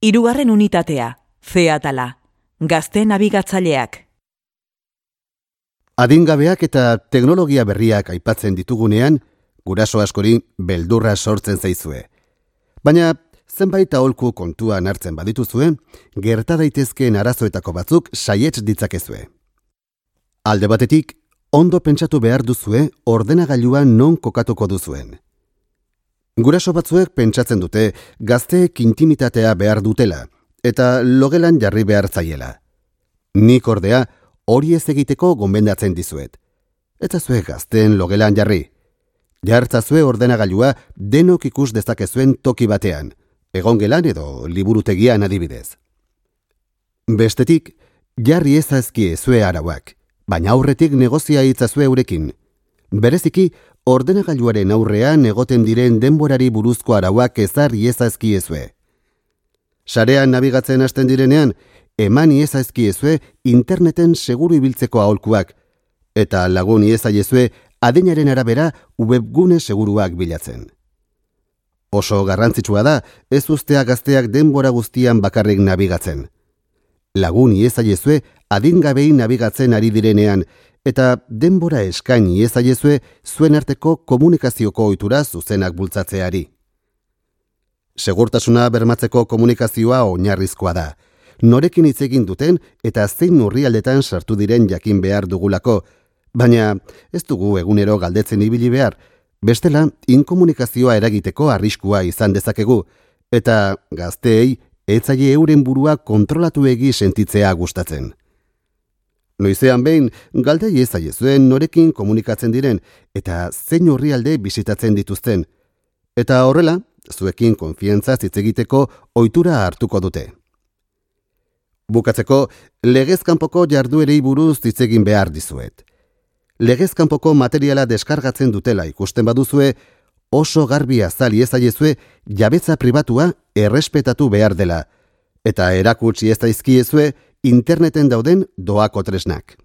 Hirugarren unitatea, zeatala, gazte nabigatzaileak. Adingabeak eta teknologia berriak aipatzen ditugunean, guraso askori beldurra sortzen zaizue. Baina, zenbait aholku kontuan hartzen badituzue, gerta daitezkeen arazoetako batzuk saietz ditzakezue. Alde batetik, ondo pentsatu behar duzue ordenagailua non kokatuko duzuen. Guraso batzuek pentsatzen dute gazteek intimitatea behar dutela, eta logelan jarri behar zaiela. Nik ordea, hori ez egiteko gomendatzen dizuet. Eta zue gazten logelan jarri. Jartzazue ordenagailua denok ikus dezakezuen toki batean, egongelan edo liburutegian adibidez. Bestetik, jarri ezazkie zue arauak, baina aurretik negozia itzazue eurekin. Bereziki, ordenagailuaren aurrean egoten diren denborari buruzko arauak ezarri ezazkiezue. Sarean nabigatzen hasten direnean, eman ezazkiezue interneten seguru ibiltzeko aholkuak, eta lagun iezaiezue adinaren arabera webgune seguruak bilatzen. Oso garrantzitsua da, ez ustea gazteak denbora guztian bakarrik nabigatzen. Lagun iezaiezue adingabei nabigatzen ari direnean, eta denbora eskaini iezaiezue zuen arteko komunikazioko ohitura zuzenak bultzatzeari. Segurtasuna bermatzeko komunikazioa oinarrizkoa da. Norekin hitz egin duten eta zein nurrialdetan sartu diren jakin behar dugulako, baina ez dugu egunero galdetzen ibili behar, bestela inkomunikazioa eragiteko arriskua izan dezakegu, eta gazteei etzaile euren burua kontrolatu egi sentitzea gustatzen. Noizean behin, galdei ezaiezuen norekin komunikatzen diren eta zein horrialde bisitatzen dituzten. Eta horrela, zuekin konfientza hitz egiteko ohitura hartuko dute. Bukatzeko, legezkanpoko jarduerei buruz hitz egin behar dizuet. Legezkanpoko materiala deskargatzen dutela ikusten baduzue, oso garbi azali ezaiezue jabetza pribatua errespetatu behar dela, eta erakutsi ez daizkiezue interneten dauden doako tresnak.